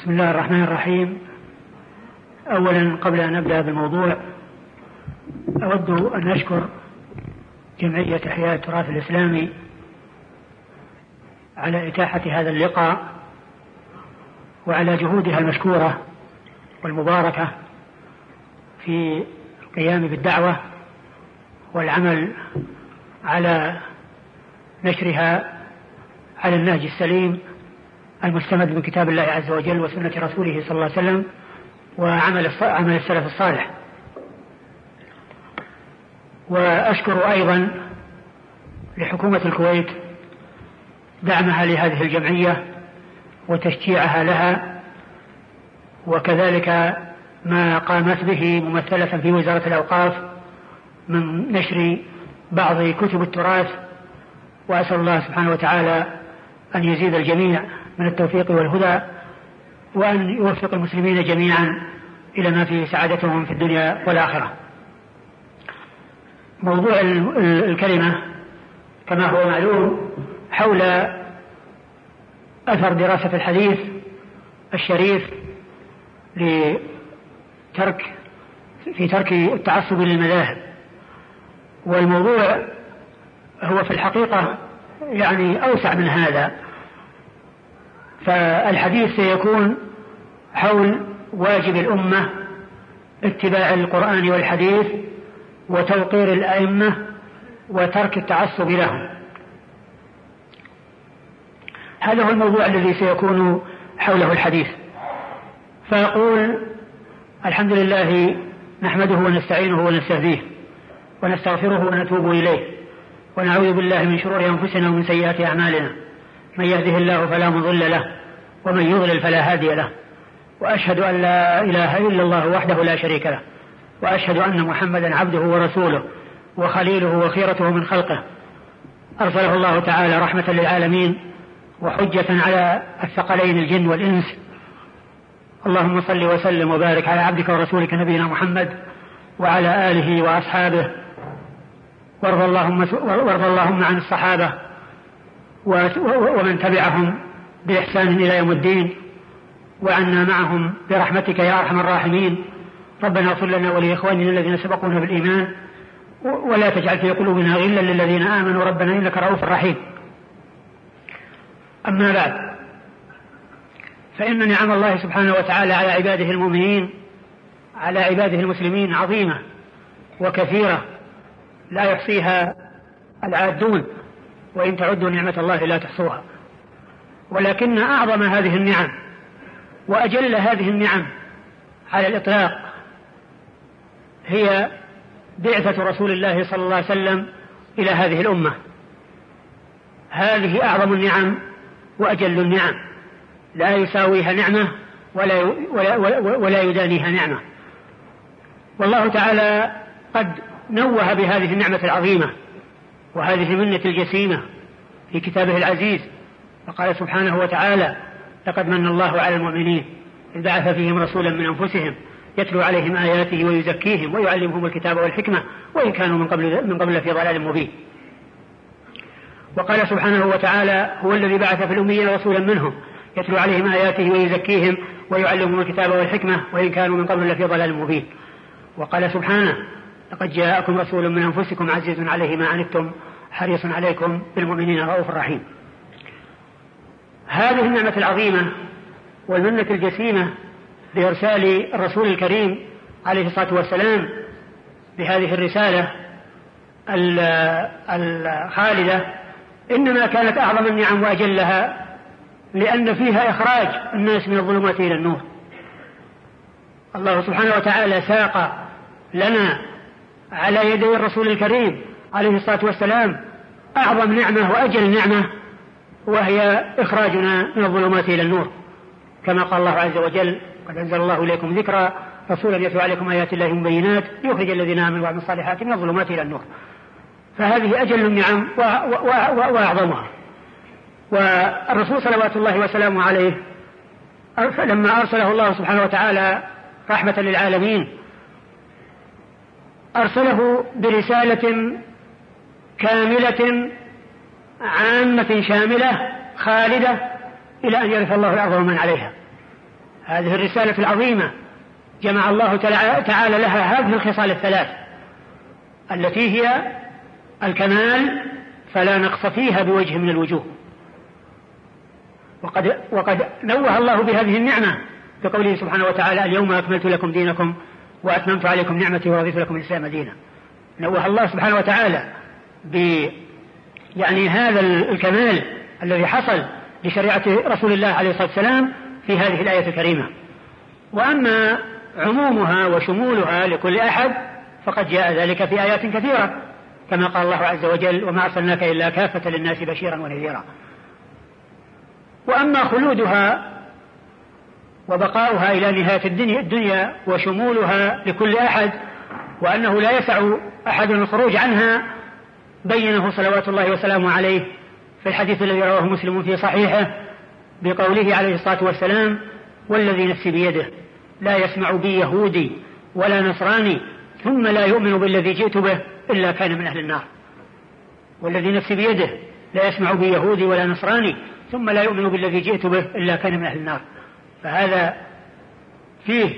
بسم الله الرحمن الرحيم. أولا قبل أن أبدأ بالموضوع أود أن أشكر جمعية إحياء التراث الإسلامي على إتاحة هذا اللقاء وعلى جهودها المشكورة والمباركة في القيام بالدعوة والعمل على نشرها على النهج السليم المستمد من كتاب الله عز وجل وسنة رسوله صلى الله عليه وسلم وعمل عمل السلف الصالح. وأشكر أيضا لحكومة الكويت دعمها لهذه الجمعية وتشجيعها لها وكذلك ما قامت به ممثلة في وزارة الأوقاف من نشر بعض كتب التراث وأسأل الله سبحانه وتعالى أن يزيد الجميع. من التوفيق والهدى وأن يوفق المسلمين جميعا إلى ما فيه سعادتهم في الدنيا والآخرة. موضوع الكلمة كما هو معلوم حول أثر دراسة الحديث الشريف لترك في ترك التعصب للمذاهب. والموضوع هو في الحقيقة يعني أوسع من هذا. فالحديث سيكون حول واجب الأمة اتباع القرآن والحديث وتوقير الأئمة وترك التعصب لهم. هذا هو الموضوع الذي سيكون حوله الحديث. فأقول الحمد لله نحمده ونستعينه ونستهديه ونستغفره ونتوب إليه ونعوذ بالله من شرور أنفسنا ومن سيئات أعمالنا. من يهده الله فلا مضل له ومن يضلل فلا هادي له. وأشهد أن لا إله إلا الله وحده لا شريك له. وأشهد أن محمدا عبده ورسوله وخليله وخيرته من خلقه. أرسله الله تعالى رحمة للعالمين وحجة على الثقلين الجن والإنس. اللهم صل وسلم وبارك على عبدك ورسولك نبينا محمد وعلى آله وأصحابه. وارض اللهم وارض اللهم عن الصحابة. ومن تبعهم بإحسان إلى يوم الدين وعنا معهم برحمتك يا أرحم الراحمين. ربنا اغفر لنا ولإخواننا الذين سبقونا بالإيمان ولا تجعل في قلوبنا غلا للذين آمنوا. ربنا إنك رؤوف رحيم. أما بعد فإن نعم الله سبحانه وتعالى على عباده المؤمنين على عباده المسلمين عظيمة وكثيرة لا يحصيها العادون. وإن تعدوا نعمة الله لا تحصوها. ولكن أعظم هذه النعم وأجل هذه النعم على الإطلاق هي بعثة رسول الله صلى الله عليه وسلم إلى هذه الأمة. هذه أعظم النعم وأجل النعم. لا يساويها نعمة ولا ولا ولا يدانيها نعمة. والله تعالى قد نوه بهذه النعمة العظيمة. وهذه المنة الجسيمة في كتابه العزيز فقال سبحانه وتعالى لقد من الله على المؤمنين إذ بعث فيهم رسولا من أنفسهم يتلو عليهم آياته ويزكيهم ويعلمهم الكتاب والحكمة وإن كانوا من قبل من قبل في ضلال مبين. وقال سبحانه وتعالى هو الذي بعث في الأميين رسولا منهم يتلو عليهم آياته ويزكيهم ويعلمهم الكتاب والحكمة وإن كانوا من قبل لفي ضلال مبين. وقال سبحانه لقد جاءكم رسول من أنفسكم عزيز عليه ما عنتم حريص عليكم بالمؤمنين رؤوف رحيم. هذه النعمة العظيمة والمنة الجسيمة بإرسال الرسول الكريم عليه الصلاة والسلام بهذه الرسالة الخالدة إنما كانت أعظم النعم وأجلها لأن فيها إخراج الناس من الظلمات إلى النور الله سبحانه وتعالى ساق لنا على يدي الرسول الكريم عليه الصلاة والسلام. أعظم نعمة وأجل نعمة وهي إخراجنا من الظلمات إلى النور. كما قال الله عز وجل قد أنزل الله إليكم ذكرا رسولا يتلو عليكم آيات الله مبينات ليخرج الذين آمنوا وعملوا الصالحات من الظلمات إلى النور. فهذه أجل النعم وأعظمها. والرسول صلوات الله وسلامه عليه لما أرسله الله سبحانه وتعالى رحمة للعالمين أرسله برسالة كاملة عامة شاملة خالدة إلى أن يرث الله الأرض ومن عليها. هذه الرسالة العظيمة جمع الله تعالى لها هذه الخصال الثلاث التي هي الكمال فلا نقص فيها بوجه من الوجوه. وقد وقد نوه الله بهذه النعمة بقوله سبحانه وتعالى اليوم أكملت لكم دينكم وأتممت عليكم نعمتي ورضيت لكم الإسلام دينا. نوه الله سبحانه وتعالى ب يعني هذا الكمال الذي حصل لشريعة رسول الله عليه الصلاة والسلام في هذه الآية الكريمة. وأما عمومها وشمولها لكل أحد فقد جاء ذلك في آيات كثيرة كما قال الله عز وجل وما أرسلناك إلا كافة للناس بشيرا ونذيرا وأما خلودها وبقاؤها إلى نهاية الدنيا, الدنيا وشمولها لكل أحد وأنه لا يسع أحد الخروج عنها. بينه صلوات الله وسلامه عليه في الحديث الذي رواه مسلم في صحيحه بقوله عليه الصلاة والسلام والذي نفسي بيده لا يسمع بي يهودي ولا نصراني ثم لا يؤمن بالذي جئت به إلا كان من أهل النار. والذي نفسي بيده لا يسمع بي يهودي ولا نصراني ثم لا يؤمن بالذي جئت به إلا كان من أهل النار. فهذا فيه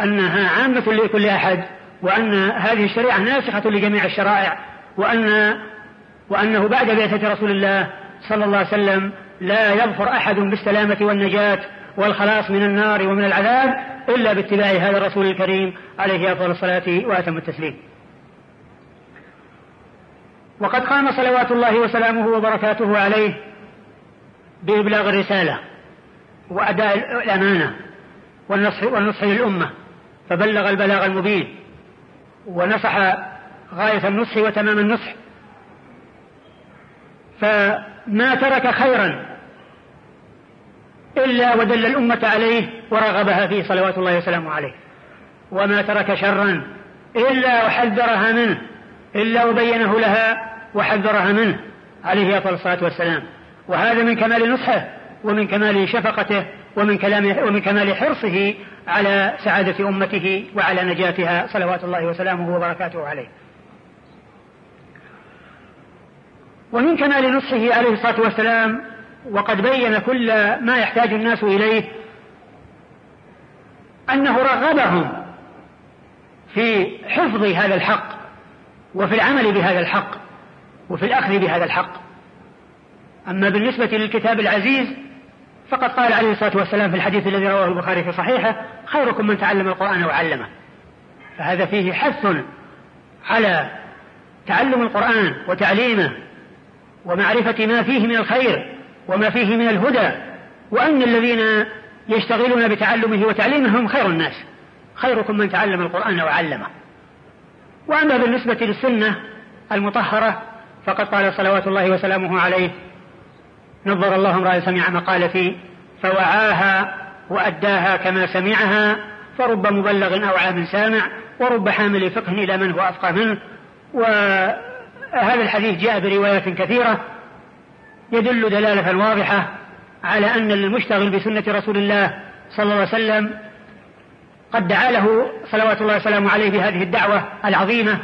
أنها عامة لكل أحد وأن هذه الشريعة ناسخة لجميع الشرائع وأن وأنه بعد بعثة رسول الله صلى الله عليه وسلم لا يظفر أحد بالسلامة والنجاة والخلاص من النار ومن العذاب إلا باتباع هذا الرسول الكريم عليه أفضل الصلاة وأتم التسليم. وقد قام صلوات الله وسلامه وبركاته عليه بإبلاغ الرسالة. وأداء الأمانة والنصح, والنصح للأمة فبلغ البلاغ المبين ونصح غاية النصح وتمام النصح. فما ترك خيرا إلا ودل الأمة عليه ورغبها فيه صلوات الله وسلامه عليه. وما ترك شرا إلا وحذرها منه إلا وبينه لها وحذرها منه عليه أفضل الصلاة والسلام. وهذا من كمال نصحه. ومن كمال شفقته ومن كلامه ومن كمال حرصه على سعادة أمته وعلى نجاتها صلوات الله وسلامه وبركاته عليه. ومن كمال نصحه عليه الصلاة والسلام وقد بين كل ما يحتاج الناس إليه أنه رغبهم في حفظ هذا الحق وفي العمل بهذا الحق وفي الأخذ بهذا الحق أما بالنسبة للكتاب العزيز فقد قال عليه الصلاة والسلام في الحديث الذي رواه البخاري في صحيحه خيركم من تعلم القرآن وعلمه. فهذا فيه حث على تعلم القرآن وتعليمه ومعرفة ما فيه من الخير وما فيه من الهدى وأن الذين يشتغلون بتعلمه وتعليمه هم خير الناس. خيركم من تعلم القرآن وعلمه. وأما بالنسبة للسنة المطهرة فقد قال صلوات الله وسلامه عليه نظر الله امرأ سمع مقالتي فوعاها وأداها كما سمعها فرب مبلغ أوعى من سامع ورب حامل فقه إلى من هو أفقه منه. وهذا الحديث جاء بروايات كثيرة يدل دلالة واضحة على أن المشتغل بسنة رسول الله صلى الله عليه وسلم قد دعا له صلوات الله وسلامه عليه بهذه الدعوة العظيمة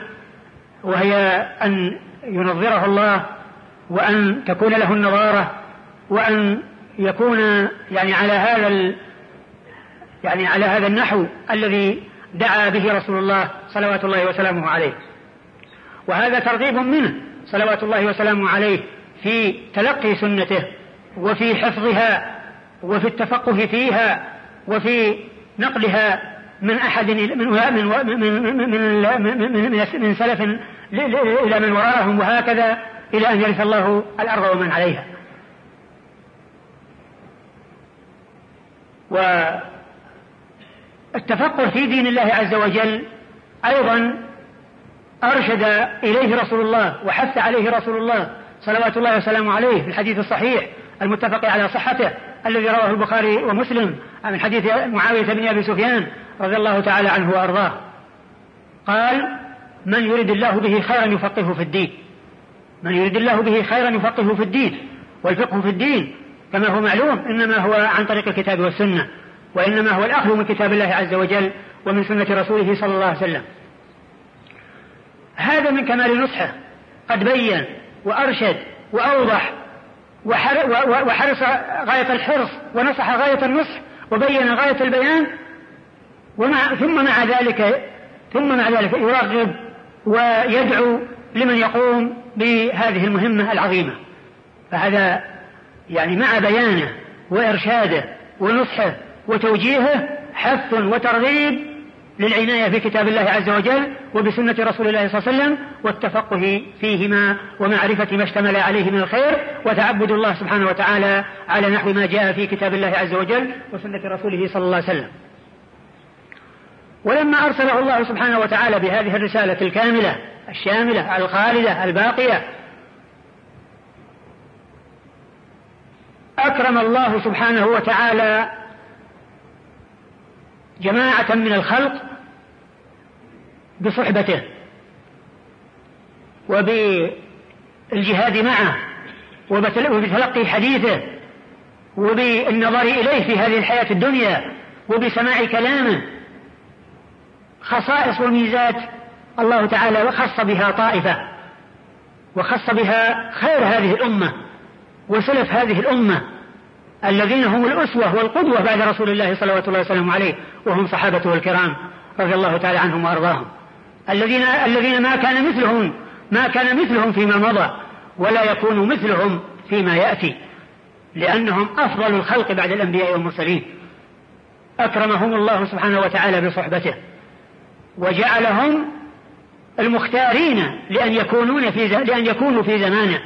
وهي أن ينظره الله وأن تكون له النظارة وأن يكون يعني على هذا ال يعني على هذا النحو الذي دعا به رسول الله صلوات الله وسلامه عليه وهذا ترغيب منه صلوات الله وسلامه عليه في تلقي سنته وفي حفظها وفي التفقه فيها وفي نقلها من أحد من من من من, من, من سلف إلى من وراءهم وهكذا إلى أن يرث الله الأرض ومن عليها. والتفقه في دين الله عز وجل أيضا أرشد إليه رسول الله وحث عليه رسول الله صلوات الله وسلامه عليه في الحديث الصحيح المتفق على صحته الذي رواه البخاري ومسلم من حديث معاوية بن أبي سفيان رضي الله تعالى عنه وأرضاه. قال من يريد الله به خيرا يفقهه في الدين. من يريد الله به خيرا يفقهه في الدين والفقه في الدين كما هو معلوم إنما هو عن طريق الكتاب والسنة وإنما هو الأخذ من كتاب الله عز وجل ومن سنة رسوله صلى الله عليه وسلم. هذا من كمال نصحه قد بين وأرشد وأوضح وحرص غاية الحرص ونصح غاية النصح وبين غاية البيان. ومع ثم مع ذلك ثم مع ذلك يرغب ويدعو لمن يقوم بهذه المهمة العظيمة. فهذا يعني مع بيانه وإرشاده ونصحه وتوجيهه حث وترغيب للعناية بكتاب الله عز وجل وبسنة رسول الله صلى الله عليه وسلم والتفقه فيهما ومعرفة ما اشتمل عليه من الخير وتعبد الله سبحانه وتعالى على نحو ما جاء في كتاب الله عز وجل وسنة رسوله صلى الله عليه وسلم. ولما أرسله الله سبحانه وتعالى بهذه الرسالة الكاملة الشاملة الخالدة الباقية أكرم الله سبحانه وتعالى جماعة من الخلق بصحبته وبالجهاد معه وبتلقي حديثه وبالنظر إليه في هذه الحياة الدنيا وبسماع كلامه. خصائص وميزات الله تعالى خص بها طائفة وخص بها خير هذه الأمة وسلف هذه الأمة. الذين هم الأسوة والقدوة بعد رسول الله صلوات الله وسلامه عليه وهم صحابته الكرام رضي الله تعالى عنهم وأرضاهم. الذين الذين ما كان مثلهم ما كان مثلهم فيما مضى ولا يكون مثلهم فيما يأتي لأنهم أفضل الخلق بعد الأنبياء والمرسلين. أكرمهم الله سبحانه وتعالى بصحبته وجعلهم المختارين لأن يكونون في لأن يكونوا في زمانه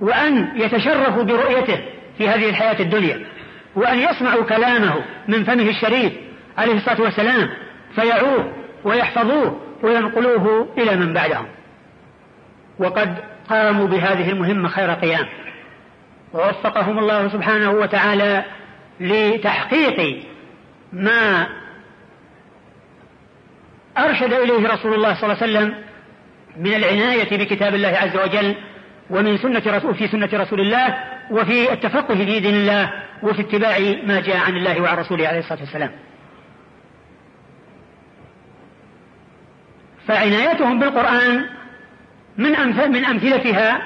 وأن يتشرفوا برؤيته. في هذه الحياة الدنيا وأن يسمعوا كلامه من فمه الشريف عليه الصلاة والسلام فيعوه ويحفظوه وينقلوه إلى من بعدهم. وقد قاموا بهذه المهمة خير قيام. ووفقهم الله سبحانه وتعالى لتحقيق ما أرشد إليه رسول الله صلى الله عليه وسلم من العناية بكتاب الله عز وجل ومن سنة رسول في سنة رسول الله وفي التفقه في دين الله وفي اتباع ما جاء عن الله وعن رسوله عليه الصلاة والسلام. فعنايتهم بالقرآن من من أمثلتها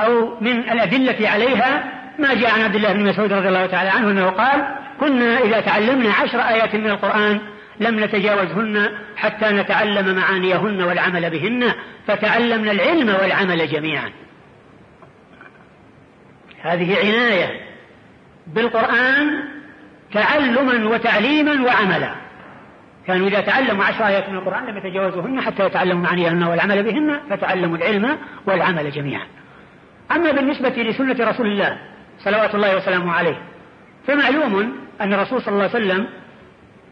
أو من الأدلة عليها ما جاء عن عبد الله بن مسعود رضي الله تعالى عنه أنه قال كنا إذا تعلمنا عشر آيات من القرآن لم نتجاوزهن حتى نتعلم معانيهن والعمل بهن فتعلمنا العلم والعمل جميعا. هذه عناية بالقرآن تعلما وتعليما وعملا. كانوا إذا تعلموا عشر آيات من القرآن لم يتجاوزوهن حتى يتعلموا معانيهن والعمل بهن فتعلموا العلم والعمل جميعا. أما بالنسبة لسنة رسول الله صلوات الله وسلامه عليه فمعلوم أن الرسول صلى الله عليه وسلم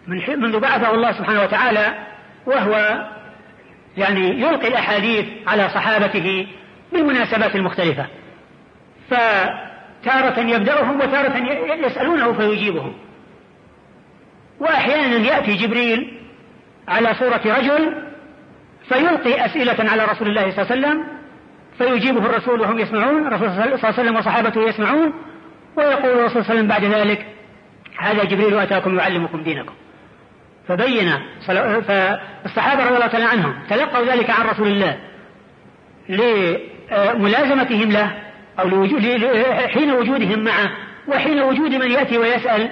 من منذ بعثه الله سبحانه وتعالى وهو يعني يلقي الأحاديث على صحابته بالمناسبات المختلفة. فتارة يبدأهم وتارة يسألونه فيجيبهم. وأحيانا يأتي جبريل على صورة رجل فيلقي أسئلة على رسول الله صلى الله عليه وسلم فيجيبه الرسول وهم يسمعون الرسول صلى الله عليه وسلم وصحابته يسمعون ويقول الرسول صلى الله عليه وسلم بعد ذلك هذا جبريل أتاكم يعلمكم دينكم. فبين فالصحابة رضي الله تعالى عنهم تلقوا ذلك عن رسول الله لملازمتهم له أو لوجود حين وجودهم معه. وحين وجود من يأتي ويسأل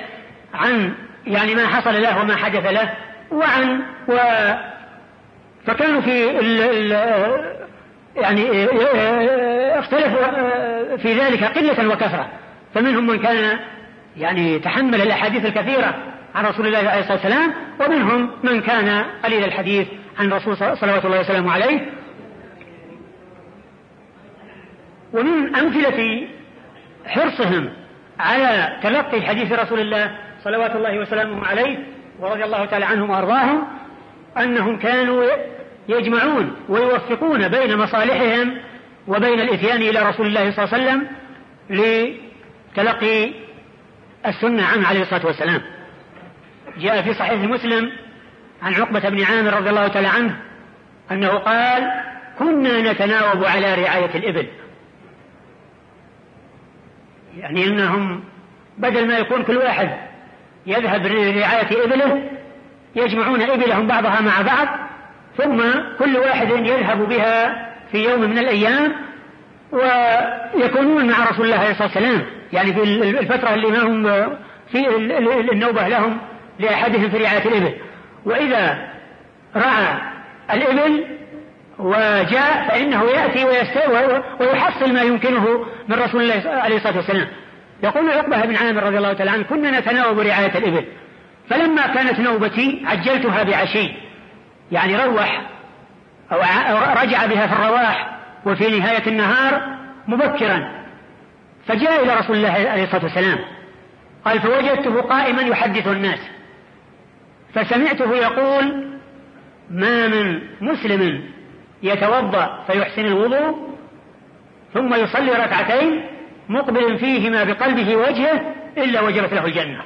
عن يعني ما حصل له وما حدث له وعن و فكانوا في ال ال يعني اختلفوا في ذلك قلة وكثرة. فمنهم من كان يعني تحمل الأحاديث الكثيرة عن رسول الله عليه الصلاة والسلام ومنهم من كان قليل الحديث عن رسول صلوات الله وسلامه عليه ومن أمثلة حرصهم على تلقي حديث رسول الله صلوات الله وسلامه عليه ورضي الله تعالى عنهم وأرضاهم أنهم كانوا يجمعون ويوفقون بين مصالحهم وبين الإتيان إلى رسول الله صلى الله عليه وسلم لتلقي السنة عنه عليه الصلاة والسلام. جاء في صحيح مسلم عن عقبة بن عامر رضي الله تعالى عنه أنه قال كنا نتناوب على رعاية الإبل. يعني أنهم بدل ما يكون كل واحد يذهب لرعاية إبله يجمعون إبلهم بعضها مع بعض ثم كل واحد يذهب بها في يوم من الأيام ويكونون مع رسول الله عليه الصلاة والسلام. يعني في الفترة اللي ما هم في النوبة لهم لأحدهم في رعاية الإبل. وإذا رعى الإبل وجاء فإنه يأتي ويحصل ما يمكنه من رسول الله عليه الصلاة والسلام. يقول عقبة بن عامر رضي الله تعالى عنه كنا نتناوب رعاية الإبل. فلما كانت نوبتي عجلتها بعشي يعني روح أو رجع بها في الرواح وفي نهاية النهار مبكرا. فجاء إلى رسول الله عليه الصلاة والسلام. قال فوجدته قائما يحدث الناس. فسمعته يقول ما من مسلم يتوضأ فيحسن الوضوء ثم يصلي ركعتين مقبل فيهما بقلبه وجهه إلا وجبت له الجنة.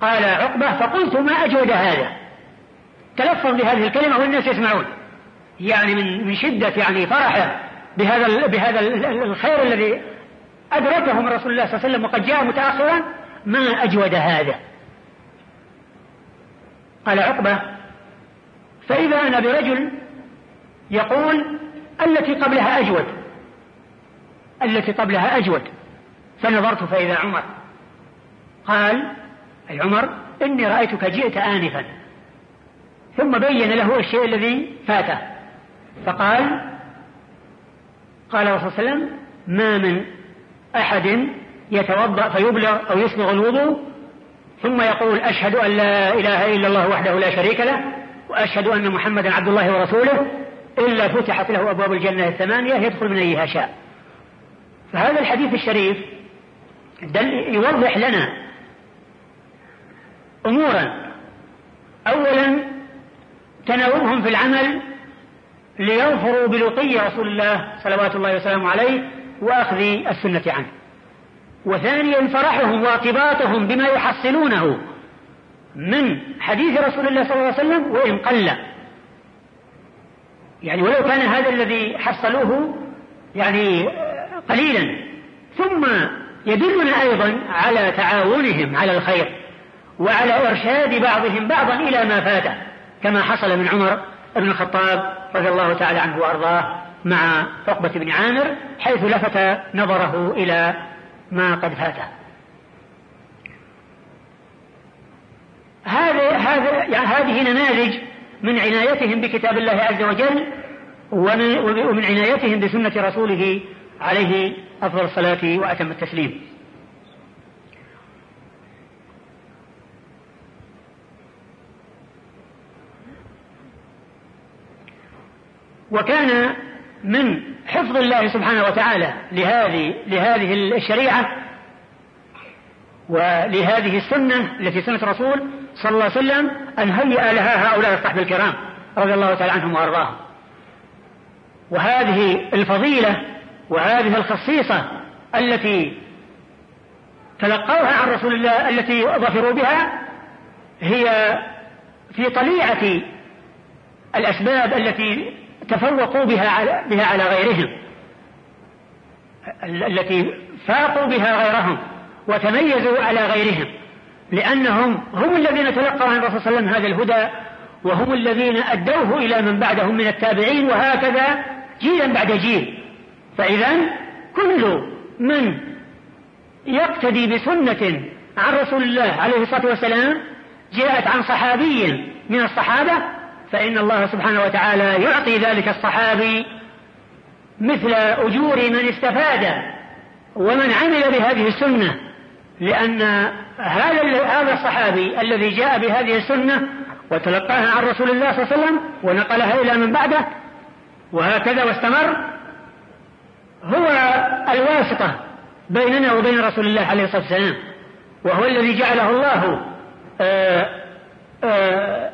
قال عقبة فقلت ما أجود هذا؟ تلفظ بهذه الكلمة والناس يسمعون. يعني من من شدة يعني فرحة بهذا بهذا الخير الذي أدركه من رسول الله صلى الله عليه وسلم وقد جاء متأخرا ما أجود هذا؟ قال عقبة فإذا أنا برجل يقول التي قبلها أجود. التي قبلها أجود. فنظرت فإذا عمر قال أي عمر إني رأيتك جئت آنفا. ثم بين له الشيء الذي فاته. فقال قال صلى الله عليه وسلم ما من أحد يتوضأ فيبلغ أو يسبغ الوضوء. ثم يقول أشهد أن لا إله إلا الله وحده لا شريك له وأشهد أن محمدا عبد الله ورسوله. إلا فتحت له أبواب الجنة الثمانية يدخل من أيها شاء. فهذا الحديث الشريف دل يوضح لنا أمورا. أولا تناوبهم في العمل ليظفروا بلقي رسول الله صلوات الله وسلامه عليه وأخذ السنة عنه. وثانيا فرحهم وارتباطهم بما يحصلونه من حديث رسول الله صلى الله عليه وسلم وإن قل. يعني ولو كان هذا الذي حصلوه يعني قليلا ثم يدلنا أيضا على تعاونهم على الخير وعلى إرشاد بعضهم بعضا إلى ما فاته كما حصل من عمر بن الخطاب رضي الله تعالى عنه وأرضاه مع عقبة بن عامر حيث لفت نظره إلى ما قد فاته. هذه هذه يعني هذه نماذج من عنايتهم بكتاب الله عز وجل ومن عنايتهم بسنة رسوله عليه أفضل الصلاة وأتم التسليم. وكان من حفظ الله سبحانه وتعالى لهذه لهذه الشريعة ولهذه السنة التي سنة الرسول صلى الله عليه وسلم أن هيأ لها هؤلاء الصحابة الكرام رضي الله تعالى عنهم وأرضاهم. وهذه الفضيلة وهذه الخصيصة التي تلقوها عن رسول الله التي ظفروا بها هي في طليعة الأسباب التي تفوقوا بها على, بها على غيرهم التي فاقوا بها غيرهم. وتميزوا على غيرهم لأنهم هم الذين تلقوا عن الرسول صلى الله عليه وسلم هذا الهدى وهم الذين أدوه إلى من بعدهم من التابعين وهكذا جيلا بعد جيل. فإذا كل من يقتدي بسنة عن رسول الله عليه الصلاة والسلام جاءت عن صحابي من الصحابة فإن الله سبحانه وتعالى يعطي ذلك الصحابي مثل أجور من استفاد ومن عمل بهذه السنة. لأن هذا هذا الصحابي الذي جاء بهذه السنة وتلقاها عن رسول الله صلى الله عليه وسلم ونقلها إلى من بعده وهكذا واستمر هو الواسطة بيننا وبين رسول الله عليه الصلاة والسلام وهو الذي جعله الله آآ آآ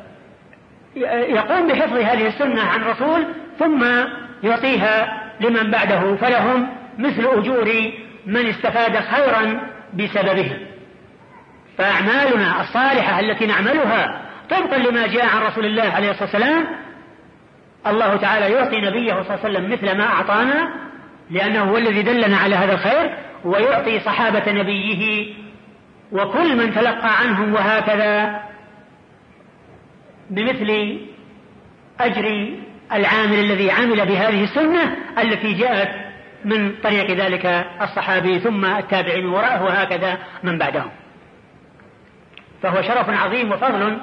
يقوم بحفظ هذه السنة عن رسول ثم يعطيها لمن بعده فلهم مثل أجور من استفاد خيرا بسببه. فأعمالنا الصالحة التي نعملها طبقا لما جاء عن رسول الله عليه الصلاة والسلام الله تعالى يعطي نبيه صلى الله عليه وسلم مثل ما أعطانا لأنه هو الذي دلنا على هذا الخير ويعطي صحابة نبيه وكل من تلقى عنهم وهكذا بمثل أجر العامل الذي عمل بهذه السنة التي جاءت من طريق ذلك الصحابي ثم التابعين وراءه وهكذا من بعدهم. فهو شرف عظيم وفضل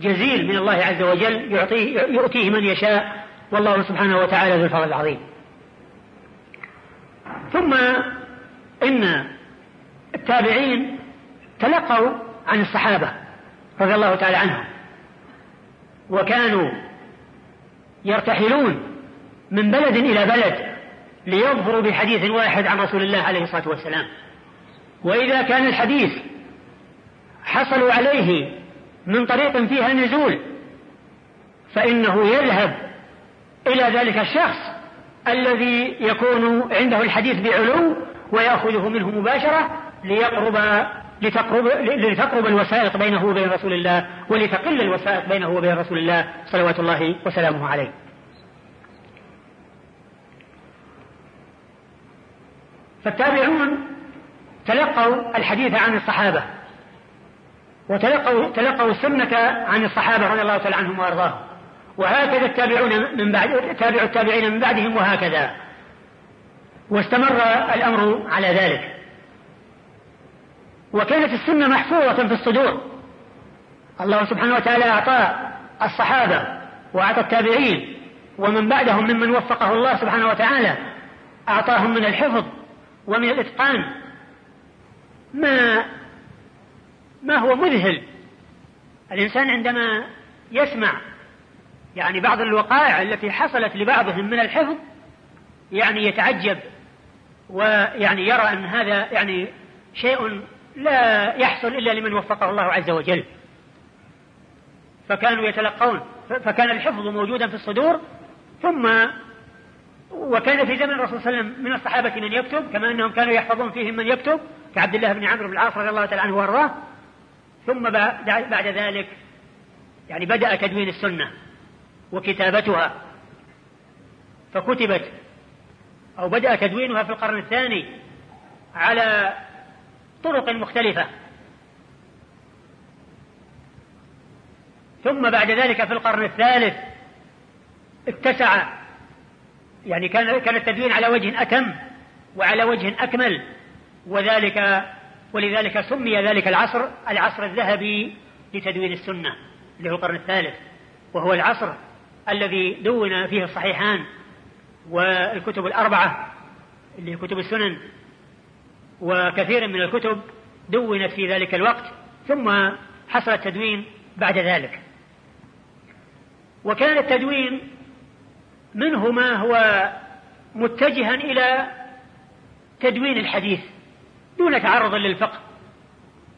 جزيل من الله عز وجل يعطيه يؤتيه من يشاء والله سبحانه وتعالى ذو الفضل العظيم. ثم إن التابعين تلقوا عن الصحابة رضي الله تعالى عنهم وكانوا يرتحلون من بلد إلى بلد ليظهروا بحديث واحد عن رسول الله عليه الصلاة والسلام وإذا كان الحديث حصلوا عليه من طريق فيها نزول فإنه يذهب إلى ذلك الشخص الذي يكون عنده الحديث بعلو ويأخذه منه مباشرة ليقرب لتقرب لتقرب الوسائط بينه وبين رسول الله ولتقل الوسائط بينه وبين رسول الله صلوات الله وسلامه عليه. فالتابعون تلقوا الحديث عن الصحابة وتلقوا تلقوا السنة عن الصحابة رضي الله تعالى عنهم وأرضاهم. وهكذا التابعون من بعد تابع التابعين من بعدهم وهكذا. واستمر الأمر على ذلك. وكانت السنة محفوظة في الصدور. الله سبحانه وتعالى أعطى الصحابة وأعطى التابعين ومن بعدهم ممن وفقه الله سبحانه وتعالى أعطاهم من الحفظ ومن الإتقان. ما ما هو مذهل؟ الإنسان عندما يسمع يعني بعض الوقائع التي حصلت لبعضهم من الحفظ يعني يتعجب ويعني يرى أن هذا يعني شيء لا يحصل إلا لمن وفقه الله عز وجل. فكانوا يتلقون فكان الحفظ موجودا في الصدور ثم وكان في زمن الرسول صلى الله عليه وسلم من الصحابة من يكتب كما أنهم كانوا يحفظون فيهم من يكتب كعبد الله بن عمرو بن العاص رضي الله تعالى عنه وأرضاه. ثم بعد ذلك يعني بدأ تدوين السنة وكتابتها. فكتبت أو بدأ تدوينها في القرن الثاني على طرق مختلفة. ثم بعد ذلك في القرن الثالث اتسع يعني كان كان التدوين على وجه أتم وعلى وجه أكمل وذلك ولذلك سمي ذلك العصر العصر الذهبي لتدوين السنة اللي هو القرن الثالث وهو العصر الذي دون فيه الصحيحان والكتب الأربعة اللي هي كتب السنن وكثير من الكتب دونت في ذلك الوقت ثم حصل التدوين بعد ذلك. وكان التدوين منه ما هو متجها إلى تدوين الحديث دون تعرض للفقه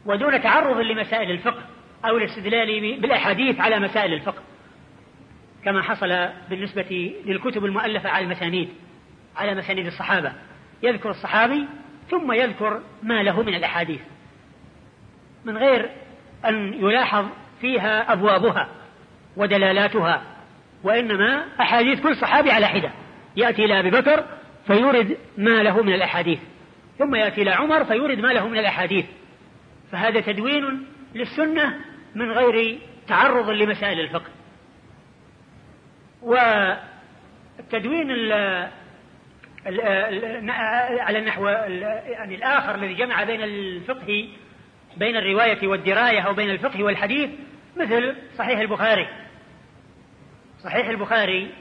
ودون تعرض لمسائل الفقه أو الاستدلال بالأحاديث على مسائل الفقه. كما حصل بالنسبة للكتب المؤلفة على المسانيد على مسانيد الصحابة. يذكر الصحابي ثم يذكر ما له من الأحاديث. من غير أن يلاحظ فيها أبوابها ودلالاتها. وإنما أحاديث كل صحابي على حدة. يأتي إلى أبي بكر فيورد ما له من الأحاديث. ثم يأتي إلى عمر فيورد ما له من الأحاديث. فهذا تدوين للسنة من غير تعرض لمسائل الفقه. والتدوين على النحو يعني الآخر الذي جمع بين الفقه بين الرواية والدراية أو بين الفقه والحديث مثل صحيح البخاري. صحيح البخاري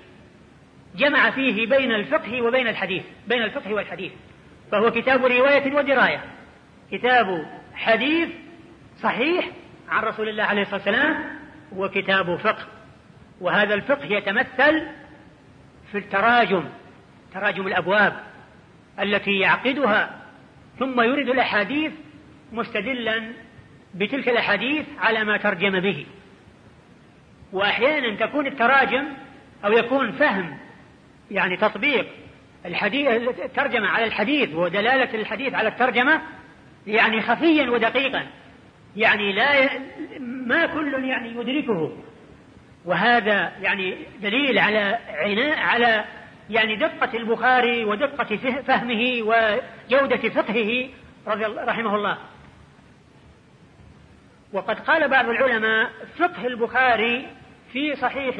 جمع فيه بين الفقه وبين الحديث بين الفقه والحديث فهو كتاب رواية ودراية كتاب حديث صحيح عن رسول الله عليه الصلاة والسلام وكتاب فقه وهذا الفقه يتمثل في التراجم تراجم الأبواب التي يعقدها ثم يرد الأحاديث مستدلا بتلك الأحاديث على ما ترجم به. وأحيانا تكون التراجم أو يكون فهم يعني تطبيق الحديث الترجمة على الحديث ودلالة الحديث على الترجمة يعني خفيا ودقيقا يعني لا ما كل يعني يدركه. وهذا يعني دليل على عناء على يعني دقة البخاري ودقة فهمه وجودة فقهه رضي رحمه الله. وقد قال بعض العلماء فقه البخاري في صحيح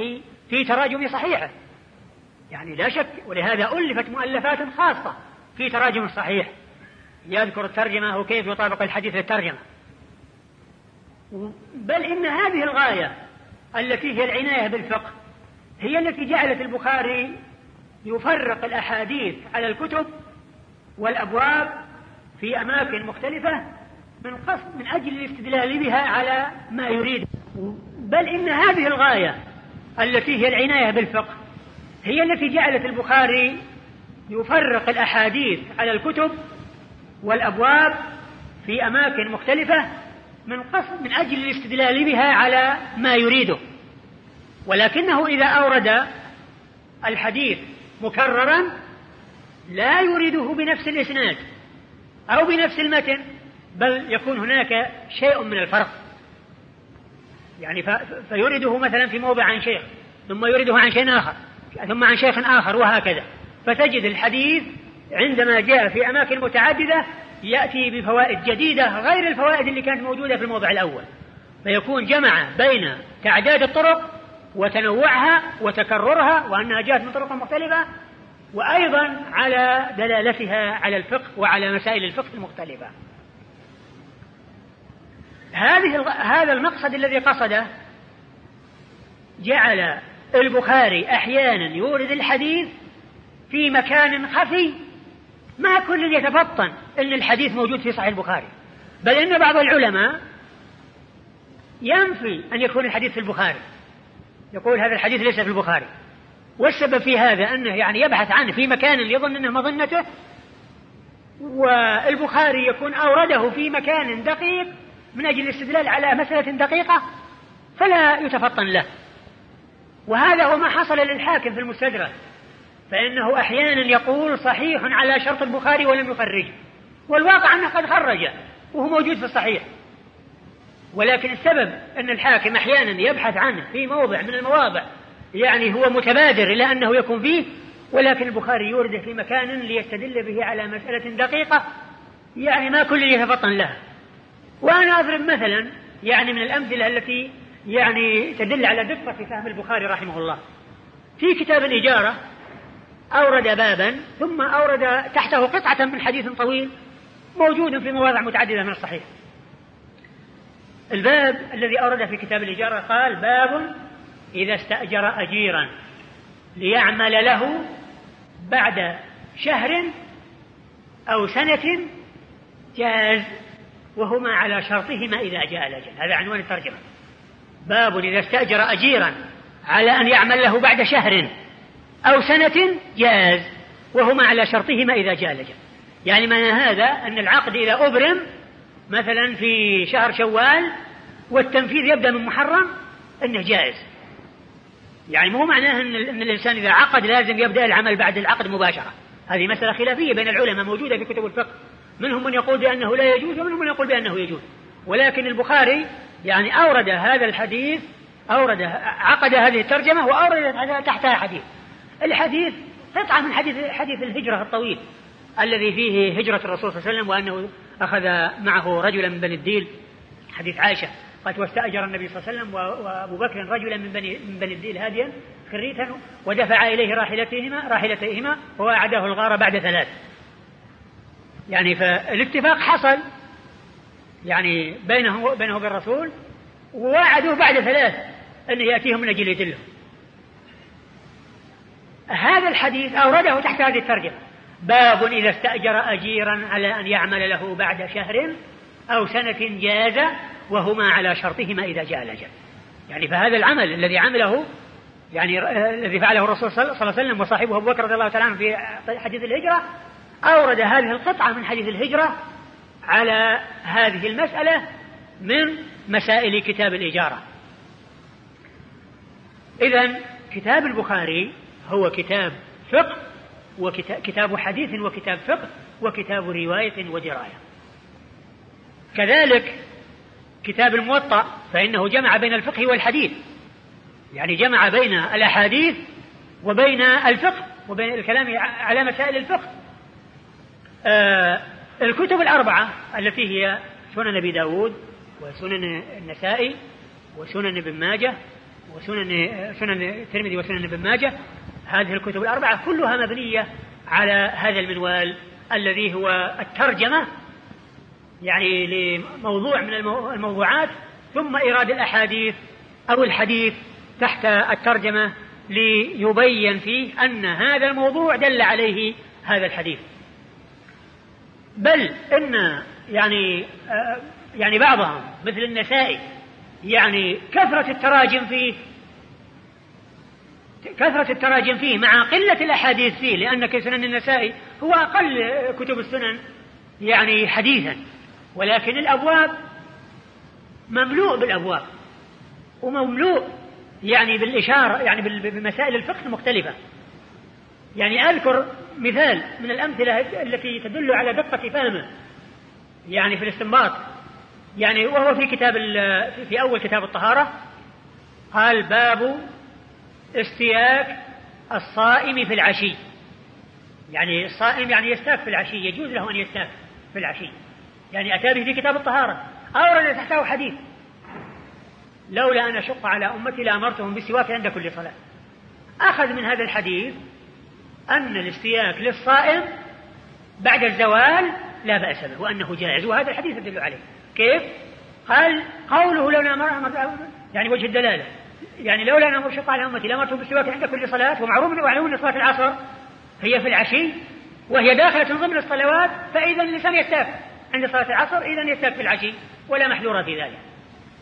في تراجم صحيحه. يعني لا شك ولهذا ألفت مؤلفات خاصة في تراجم الصحيح يذكر الترجمة وكيف يطابق الحديث للترجمة. بل إن هذه الغاية التي هي العناية بالفقه هي التي جعلت البخاري يفرق الأحاديث على الكتب والأبواب في أماكن مختلفة من قصد من أجل الاستدلال بها على ما يريد. بل إن هذه الغاية التي هي العناية بالفقه هي التي جعلت البخاري يفرق الأحاديث على الكتب والأبواب في أماكن مختلفة من قصد من أجل الاستدلال بها على ما يريده. ولكنه إذا أورد الحديث مكررا لا يريده بنفس الإسناد أو بنفس المتن بل يكون هناك شيء من الفرق. يعني فيريده مثلا في موضع عن شيخ ثم يريده عن شيء آخر ثم عن شيخ آخر وهكذا. فتجد الحديث عندما جاء في أماكن متعددة يأتي بفوائد جديدة غير الفوائد اللي كانت موجودة في الموضع الأول. فيكون جمع بين تعداد الطرق وتنوعها وتكررها وأنها جاءت من طرق مختلفة وأيضا على دلالتها على الفقه وعلى مسائل الفقه المختلفة. هذه هذا المقصد الذي قصده جعل البخاري أحيانا يورد الحديث في مكان خفي ما كل يتفطن أن الحديث موجود في صحيح البخاري. بل إن بعض العلماء ينفي أن يكون الحديث في البخاري. يقول هذا الحديث ليس في البخاري. والسبب في هذا أنه يعني يبحث عنه في مكان يظن أنه مظنته والبخاري يكون أورده في مكان دقيق من أجل الاستدلال على مسألة دقيقة فلا يتفطن له. وهذا هو ما حصل للحاكم في المستدرك فإنه أحيانا يقول صحيح على شرط البخاري ولم يخرجه والواقع أنه قد خرجه وهو موجود في الصحيح. ولكن السبب أن الحاكم أحيانا يبحث عنه في موضع من المواضع يعني هو متبادر إلى أنه يكون فيه ولكن البخاري يورده في مكان ليستدل به على مسألة دقيقة يعني ما كل يتفطن لها وأنا أضرب مثلا يعني من الأمثلة التي يعني تدل على دقة في فهم البخاري رحمه الله. في كتاب الإجارة أورد بابا ثم أورد تحته قطعة من حديث طويل موجود في مواضع متعددة من الصحيح. الباب الذي أورد في كتاب الإجارة قال باب إذا استأجر أجيرا ليعمل له بعد شهر أو سنة جاز وهما على شرطهما إذا جاء الأجل. هذا عنوان الترجمة. باب إذا استأجر أجيرا على أن يعمل له بعد شهر أو سنة جاز. وهما على شرطهما إذا جاء الأجل. يعني معنى هذا أن العقد إذا أبرم مثلا في شهر شوال والتنفيذ يبدأ من محرم أنه جائز يعني مو معناه أن, الإنسان إذا عقد لازم يبدأ العمل بعد العقد مباشرة. هذه مسألة خلافية بين العلماء موجودة في كتب الفقه. منهم من يقول بأنه لا يجوز ومنهم من يقول بأنه يجوز. ولكن البخاري يعني أورد هذا الحديث أورد عقد هذه الترجمة وأورد تحتها حديث. الحديث قطعة من حديث حديث الهجرة الطويل الذي فيه هجرة الرسول صلى الله عليه وسلم وأنه أخذ معه رجلا من بني الديل. حديث عائشة قالت واستأجر النبي صلى الله عليه وسلم وأبو بكر رجلا من بني من بني الديل هاديا خريتا ودفع إليه راحلتهما راحلتيهما ووعده الغار بعد ثلاث. يعني فالاتفاق حصل يعني بينه وبينه وبين الرسول ووعدوه بعد ثلاث أنه يأتيهم من أجل يدلهم هذا الحديث أورده تحت هذه الترجمة. باب إذا استأجر أجيرا على أن يعمل له بعد شهر أو سنة جاز وهما على شرطهما إذا جاء الأجل. يعني فهذا العمل الذي عمله يعني الذي فعله الرسول صلى الله عليه وسلم وصاحبه أبو بكر رضي الله تعالى عنه في حديث الهجرة أورد هذه القطعة من حديث الهجرة على هذه المسألة من مسائل كتاب الإجارة. إذا كتاب البخاري هو كتاب فقه وكتاب حديث وكتاب فقه وكتاب رواية ودراية. كذلك كتاب الموطأ فإنه جمع بين الفقه والحديث. يعني جمع بين الأحاديث وبين الفقه وبين الكلام على مسائل الفقه. الكتب الأربعة التي هي سنن أبي داود وسنن النسائي وسنن ابن ماجه وسنن سنن الترمذي وسنن ابن ماجه. هذه الكتب الأربعة كلها مبنية على هذا المنوال الذي هو الترجمة يعني لموضوع من الموضوعات ثم إيراد الأحاديث أو الحديث تحت الترجمة ليبين فيه أن هذا الموضوع دل عليه هذا الحديث. بل إن يعني آه، يعني بعضهم مثل النسائي يعني كثرة التراجم فيه كثرة التراجم فيه مع قلة الأحاديث فيه لأن سنن النسائي هو أقل كتب السنن يعني حديثا ولكن الأبواب مملوء بالأبواب ومملوء يعني بالإشارة يعني بمسائل الفقه المختلفة. يعني أذكر مثال من الأمثلة التي تدل على دقة فهمه. يعني في الاستنباط. يعني وهو في كتاب في أول كتاب الطهارة. قال باب استياك الصائم في العشي. يعني الصائم يعني يستاك في العشي يجوز له أن يستاك في العشي. يعني أتى به في كتاب الطهارة. أورد تحته حديث. لولا أن أشق على أمتي لأمرتهم بالسواك عند كل صلاة. أخذ من هذا الحديث أن الاستياك للصائم بعد الزوال لا بأس به وأنه جائز. وهذا الحديث يدل عليه. كيف؟ قال قوله لولا أمر يعني وجه الدلالة. يعني لولا أن أشق على أمتي لأمرتهم بالسواك عند كل صلاة ومعروف ومعلوم أن صلاة العصر هي في العشي وهي داخلة ضمن الصلوات فإذا الإنسان يستاك عند صلاة العصر إذا يستاك في العشي ولا محذور في ذلك.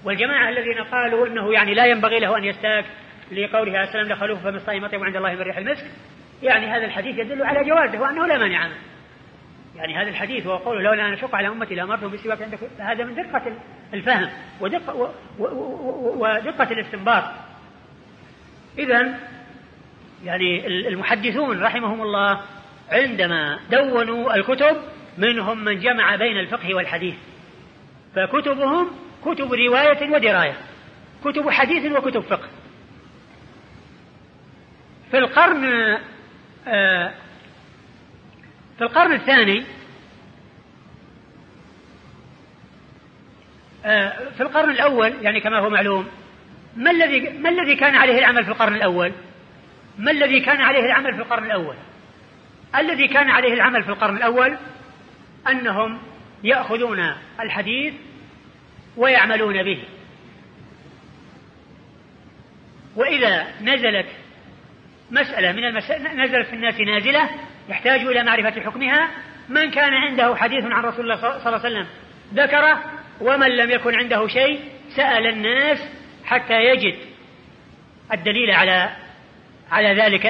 والجماعة الذين قالوا أنه يعني لا ينبغي له أن يستاك لقوله عليه السلام لخلوف فم الصائم أطيب عند الله من ريح المسك. يعني هذا الحديث يدل على جوازه وأنه لا مانع منه. يعني هذا الحديث وهو قوله لولا أن أشق على أمتي لأمرتهم بالسواك عندك هذا من دقة الفهم ودقة, ودقة الاستنباط. إذا يعني المحدثون رحمهم الله عندما دونوا الكتب منهم من جمع بين الفقه والحديث. فكتبهم كتب رواية ودراية كتب حديث وكتب فقه. في القرن في القرن الثاني آه، في القرن الأول يعني كما هو معلوم ما الذي ما الذي كان عليه العمل في القرن الأول؟ ما الذي كان عليه العمل في القرن الأول؟ الذي كان عليه العمل في القرن الأول أنهم يأخذون الحديث ويعملون به وإذا نزلت مسألة من المسائل نزلت في الناس نازلة يحتاج إلى معرفة حكمها. من كان عنده حديث عن رسول الله صلى الله عليه وسلم ذكره ومن لم يكن عنده شيء سأل الناس حتى يجد الدليل على على ذلك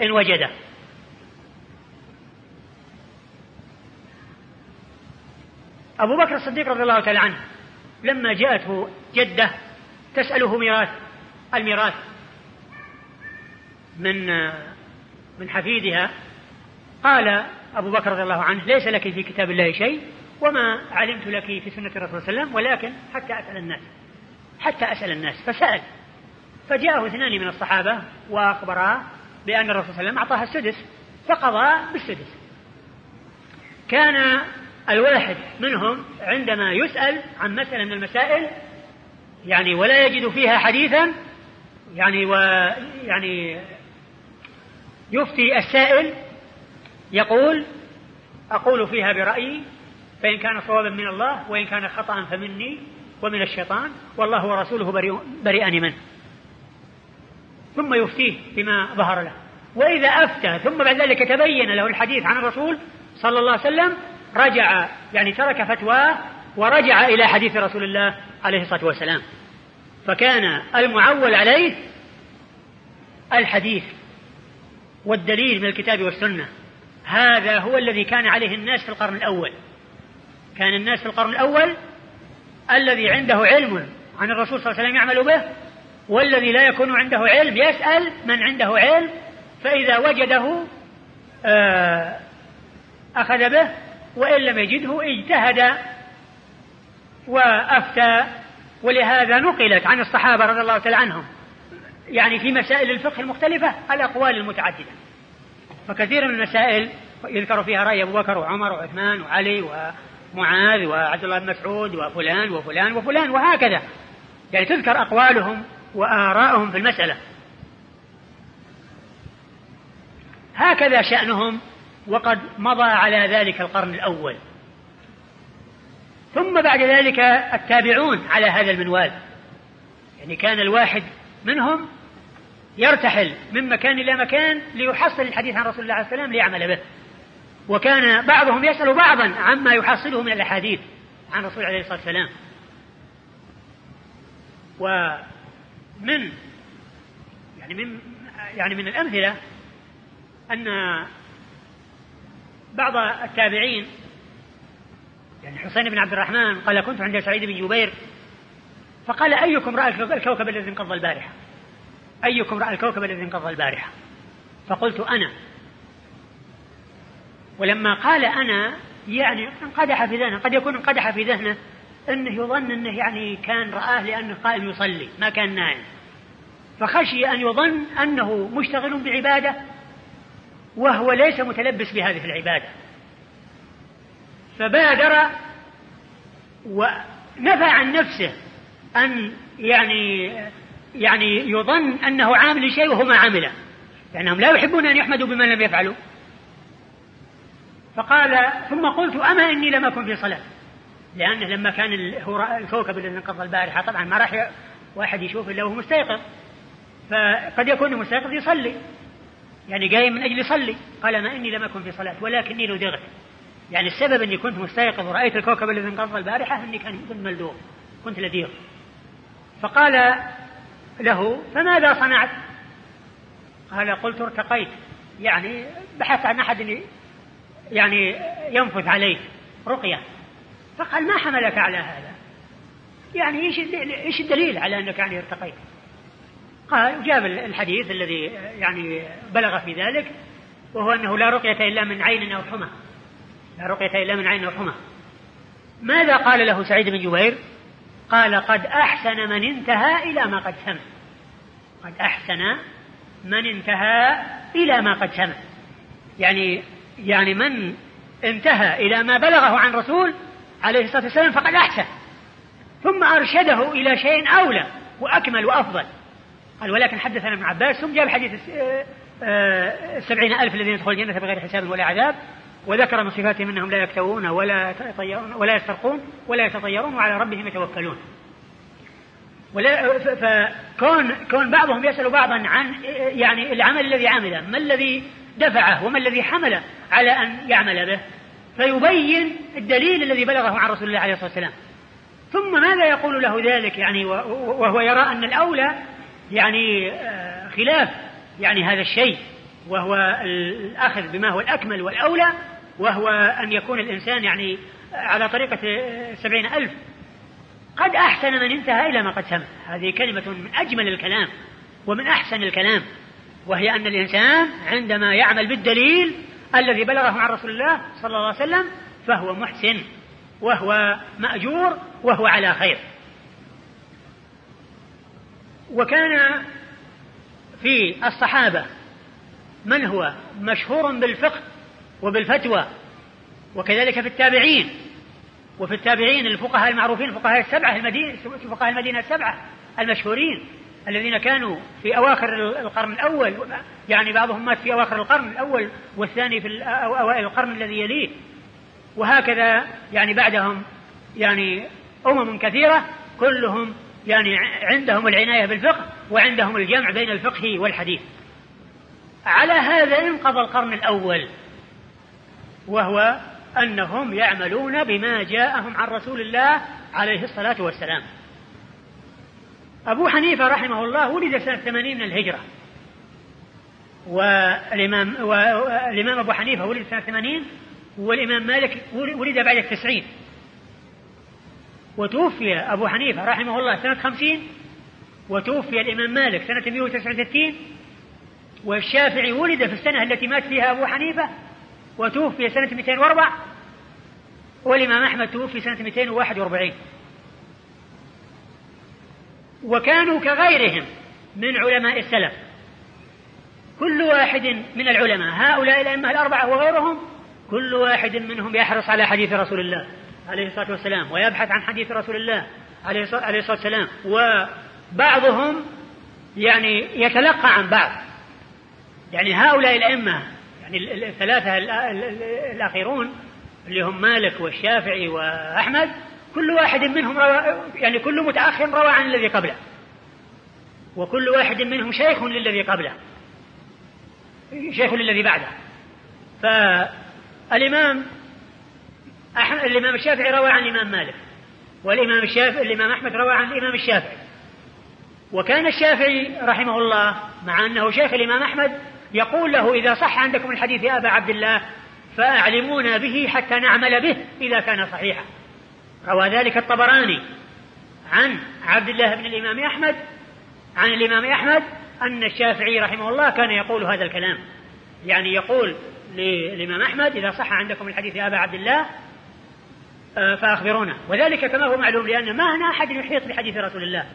إن وجده. أبو بكر الصديق رضي الله تعالى عنه لما جاءته جدة تسأله ميراث الميراث. من من حفيدها. قال أبو بكر رضي الله عنه ليس لك في كتاب الله شيء وما علمت لك في سنة الرسول صلى الله عليه وسلم ولكن حتى أسأل الناس حتى أسأل الناس فسأل. فجاءه اثنان من الصحابة وأخبراه بأن الرسول صلى الله عليه وسلم أعطاها السدس فقضى بالسدس. كان الواحد منهم عندما يسأل عن مسألة من المسائل يعني ولا يجد فيها حديثا يعني و يعني يفتي السائل يقول أقول فيها برأيي فإن كان صوابا من الله وإن كان خطأ فمني ومن الشيطان والله ورسوله بريئان منه. ثم يفتيه بما ظهر له. وإذا أفتى ثم بعد ذلك تبين له الحديث عن الرسول صلى الله عليه وسلم رجع يعني ترك فتواه ورجع إلى حديث رسول الله عليه الصلاة والسلام. فكان المعول عليه الحديث والدليل من الكتاب والسنة. هذا هو الذي كان عليه الناس في القرن الأول. كان الناس في القرن الأول الذي عنده علم عن الرسول صلى الله عليه وسلم يعمل به والذي لا يكون عنده علم يسأل من عنده علم فإذا وجده آه، أخذ به وإن لم يجده اجتهد وأفتى ولهذا نقلت عن الصحابة رضي الله تعالى عنهم. يعني في مسائل الفقه المختلفة الأقوال المتعددة. فكثير من المسائل يذكر فيها رأي أبو بكر وعمر وعثمان وعلي ومعاذ وعبد الله بن مسعود وفلان وفلان وفلان وهكذا. يعني تذكر أقوالهم وآراءهم في المسألة. هكذا شأنهم وقد مضى على ذلك القرن الأول. ثم بعد ذلك التابعون على هذا المنوال. يعني كان الواحد منهم يرتحل من مكان إلى مكان ليحصل الحديث عن رسول الله عليه وسلم ليعمل به. وكان بعضهم يسأل بعضا عما يحصله من الأحاديث عن الرسول عليه الصلاة والسلام. ومن يعني من يعني من الأمثلة أن بعض التابعين يعني حسين بن عبد الرحمن قال كنت عند سعيد بن جبير فقال أيكم رأى الكوكب الذي انقضى البارحة؟ أيكم رأى الكوكب الذي انقضى البارحة؟ فقلت أنا. ولما قال أنا يعني انقدح في ذهنه قد يكون انقدح في ذهنه أنه يظن أنه يعني كان رآه لأنه قائم يصلي ما كان نائم. فخشي أن يظن أنه مشتغل بعبادة وهو ليس متلبس بهذه العبادة. فبادر ونفى عن نفسه أن يعني يعني يظن أنه عامل شيء وهو ما عمله. لأنهم لا يحبون أن يحمدوا بما لم يفعلوا. فقال ثم قلت أما إني لم أكن في صلاة. لأنه لما كان الكوكب الذي انقضى البارحة طبعا ما راح واحد يشوف إلا وهو مستيقظ. فقد يكون مستيقظ يصلي. يعني قايم من أجل يصلي. قال ما إني لم أكن في صلاة ولكني لدغت يعني السبب أني كنت مستيقظ ورأيت الكوكب الذي انقضى البارحة أني كنت ملدوغ كنت لديغ. فقال له فماذا صنعت؟ قال قلت ارتقيت. يعني بحثت عن أحد يعني ينفث عليك رقية. فقال ما حملك على هذا؟ يعني إيش الدليل على أنك يعني ارتقيت؟ قال جاب الحديث الذي يعني بلغ في ذلك وهو أنه لا رقية إلا من عين أو حمى. لا رقية إلا من عين أو حمى. ماذا قال له سعيد بن جبير؟ قال قد أحسن من انتهى إلى ما قد سمع. قد أحسن من انتهى إلى ما قد سمع. يعني يعني من انتهى إلى ما بلغه عن رسول عليه الصلاة والسلام فقد أحسن. ثم أرشده إلى شيء أولى وأكمل وأفضل. قال ولكن حدثنا ابن عباس ثم جاب حديث آه، السبعين ألف الذين يدخلون الجنة بغير حساب ولا عذاب وذكر من صفاتهم أنهم لا يكتوون ولا يطيرون ولا يسترقون ولا يتطيرون وعلى ربهم يتوكلون. ولا فكون كون بعضهم يسأل بعضا عن يعني العمل الذي عمله ما الذي دفعه وما الذي حمله على أن يعمل به؟ فيبين الدليل الذي بلغه عن رسول الله عليه الصلاة والسلام. ثم ماذا يقول له ذلك؟ يعني وهو يرى أن الأولى يعني آه، خلاف يعني هذا الشيء وهو الأخذ بما هو الأكمل والأولى وهو أن يكون الإنسان يعني على طريقة سبعين ألف. قد أحسن من انتهى إلى ما قد سمع. هذه كلمة من أجمل الكلام ومن أحسن الكلام وهي أن الإنسان عندما يعمل بالدليل الذي بلغه عن رسول الله صلى الله عليه وسلم فهو محسن وهو مأجور وهو على خير. وكان في الصحابة من هو؟ مشهور بالفقه وبالفتوى وكذلك في التابعين وفي التابعين الفقهاء المعروفين الفقهاء السبعة المدينة فقهاء المدينة السبعة المشهورين الذين كانوا في أواخر القرن الأول يعني بعضهم مات في أواخر القرن الأول والثاني في أوائل القرن الذي يليه. وهكذا يعني بعدهم يعني أمم كثيرة كلهم يعني عندهم العناية بالفقه وعندهم الجمع بين الفقه والحديث. على هذا انقضى القرن الأول. وهو أنهم يعملون بما جاءهم عن رسول الله عليه الصلاة والسلام. أبو حنيفة رحمه الله ولد سنة ثمانين من الهجرة. والإمام, والإمام أبو حنيفة ولد سنة ثمانين والإمام مالك ولد بعد التسعين. وتوفي أبو حنيفة رحمه الله سنة خمسين وتوفي الإمام مالك سنة 169 والشافعي ولد في السنة التي مات فيها أبو حنيفة وتوفي سنة 204 والإمام أحمد توفي سنة 241 وكانوا كغيرهم من علماء السلف. كل واحد من العلماء هؤلاء الأئمة الأربعة وغيرهم كل واحد منهم يحرص على حديث رسول الله عليه الصلاة والسلام ويبحث عن حديث رسول الله عليه الصلاة والسلام. وبعضهم يعني يتلقى عن بعض. يعني هؤلاء الأئمة يعني الثلاثة الأخيرون اللي هم مالك والشافعي وأحمد كل واحد منهم روى يعني كل متأخر روى عن الذي قبله. وكل واحد منهم شيخ للذي قبله. شيخ للذي بعده. فالإمام الإمام الشافعي روى عن الإمام مالك والإمام الشافعي الإمام أحمد روى عن الإمام الشافعي. وكان الشافعي رحمه الله مع أنه شيخ الإمام أحمد يقول له إذا صح عندكم الحديث يا أبا عبد الله فأعلمونا به حتى نعمل به إذا كان صحيحا. روى ذلك الطبراني عن عبد الله بن الإمام أحمد عن الإمام أحمد أن الشافعي رحمه الله كان يقول هذا الكلام. يعني يقول للإمام أحمد إذا صح عندكم الحديث يا أبا عبد الله آه، فأخبرونا. وذلك كما هو معلوم لأن ما هنا أحد يحيط بحديث رسول الله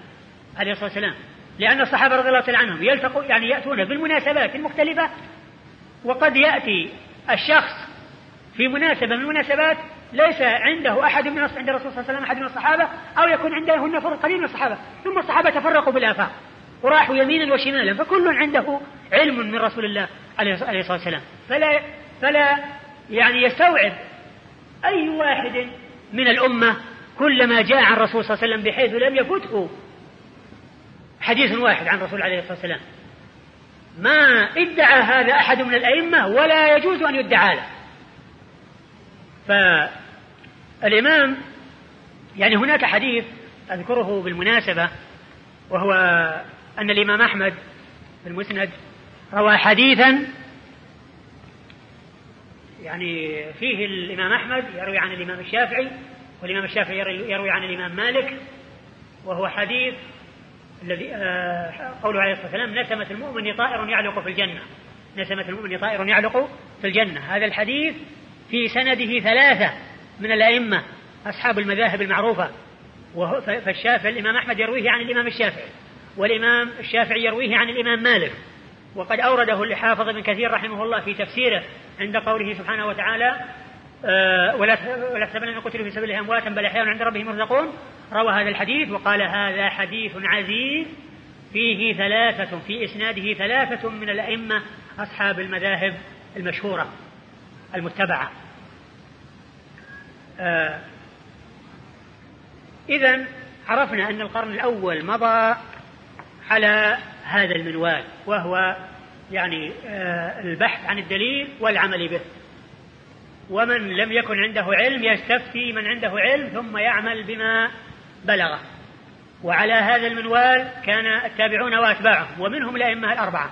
عليه الصلاة والسلام. لأن الصحابة رضي الله تعالى عنهم يلتقوا يعني يأتون بالمناسبات المختلفة وقد يأتي الشخص في مناسبة من المناسبات ليس عنده أحد من عند الرسول صلى الله عليه وسلم أحد من الصحابة أو يكون عنده نفر قليل من الصحابة ثم الصحابة تفرقوا بالآفاق وراحوا يمينا وشمالا فكل عنده علم من رسول الله عليه الصلاة والسلام. فلا فلا يعني يستوعب أي واحد من الأمة كلما جاء عن الرسول صلى الله عليه وسلم بحيث لم يفته حديث واحد عن الرسول عليه الصلاة والسلام. ما ادعى هذا أحد من الأئمة ولا يجوز أن يدعى له. فالإمام يعني هناك حديث أذكره بالمناسبة وهو أن الإمام أحمد في المسند روى حديثا يعني فيه الإمام أحمد يروي عن الإمام الشافعي والإمام الشافعي يروي عن الإمام مالك وهو حديث الذي آه، قوله عليه الصلاة والسلام نسمة المؤمن طائر يعلق في الجنة. نسمة المؤمن طائر يعلق في الجنة. هذا الحديث في سنده ثلاثة من الأئمة أصحاب المذاهب المعروفة. فالشافعي الإمام أحمد يرويه عن الإمام الشافعي والإمام الشافعي يرويه عن الإمام مالك. وقد أورده الحافظ ابن كثير رحمه الله في تفسيره عند قوله سبحانه وتعالى ولا ولا تحسبن ان قتلوا في سبيل امواتا بل احياء عند ربهم يرزقون. روى هذا الحديث وقال هذا حديث عزيز. فيه ثلاثة في إسناده ثلاثة من الأئمة أصحاب المذاهب المشهورة المتبعة. آه إذا عرفنا أن القرن الأول مضى على هذا المنوال وهو يعني آه البحث عن الدليل والعمل به. ومن لم يكن عنده علم يستفتي من عنده علم ثم يعمل بما بلغه. وعلى هذا المنوال كان التابعون وأتباعهم ومنهم الأئمة الأربعة.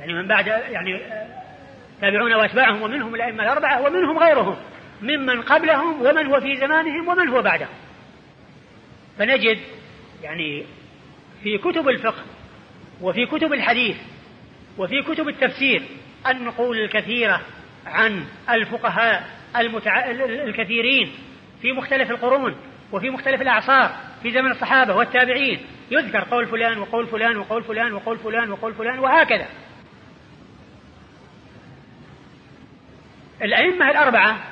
يعني من بعد يعني تابعون وأتباعهم ومنهم الأئمة الأربعة ومنهم غيرهم ممن قبلهم ومن هو في زمانهم ومن هو بعدهم. فنجد يعني في كتب الفقه وفي كتب الحديث وفي كتب التفسير النقول الكثيرة عن الفقهاء المتع... الكثيرين في مختلف القرون وفي مختلف الأعصار في زمن الصحابة والتابعين. يذكر قول فلان وقول فلان وقول فلان وقول فلان وقول فلان وهكذا. الأئمة الأربعة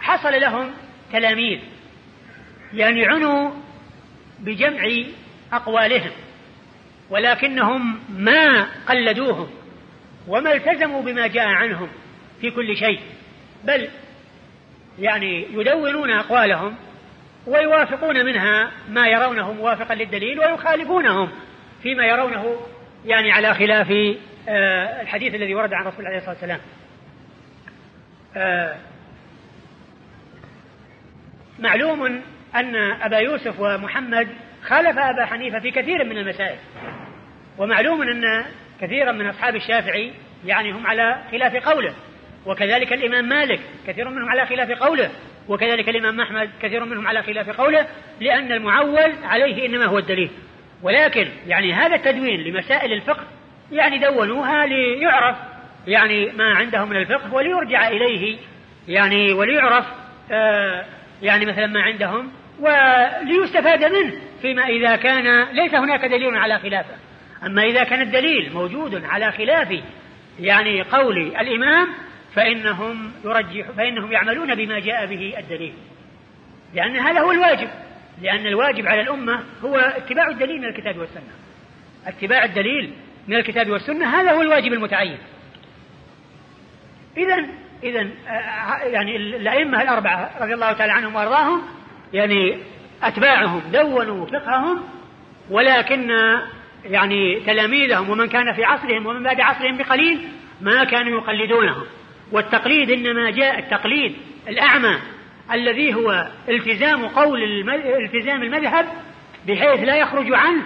حصل لهم تلاميذ يعني عنوا بجمع أقوالهم ولكنهم ما قلدوهم وما التزموا بما جاء عنهم. في كل شيء بل يعني يدونون أقوالهم ويوافقون منها ما يرونه موافقا للدليل ويخالفونهم فيما يرونه يعني على خلاف آه، الحديث الذي ورد عن رسول الله عليه الصلاة والسلام. آه، معلوم أن أبا يوسف ومحمد خالف أبا حنيفة في كثير من المسائل ومعلوم أن كثيرا من أصحاب الشافعي يعني هم على خلاف قوله. وكذلك الإمام مالك كثير منهم على خلاف قوله. وكذلك الإمام أحمد كثير منهم على خلاف قوله لأن المعول عليه إنما هو الدليل. ولكن يعني هذا التدوين لمسائل الفقه يعني دونوها ليعرف يعني ما عندهم من الفقه وليرجع إليه يعني وليعرف آه يعني مثلا ما عندهم وليستفاد منه فيما إذا كان ليس هناك دليل على خلافه. أما إذا كان الدليل موجود على خلاف يعني قول الإمام فإنهم يرجح فإنهم يعملون بما جاء به الدليل. لأن هذا هو الواجب. لأن الواجب على الأمة هو اتباع الدليل من الكتاب والسنة. اتباع الدليل من الكتاب والسنة هذا هو الواجب المتعين. إذا إذا يعني الأئمة الأربعة رضي الله تعالى عنهم وأرضاهم يعني أتباعهم دونوا فقههم ولكن يعني تلاميذهم ومن كان في عصرهم ومن بعد عصرهم بقليل ما كانوا يقلدونهم. والتقليد إنما جاء التقليد الأعمى الذي هو التزام قول التزام المذهب بحيث لا يخرج عنه.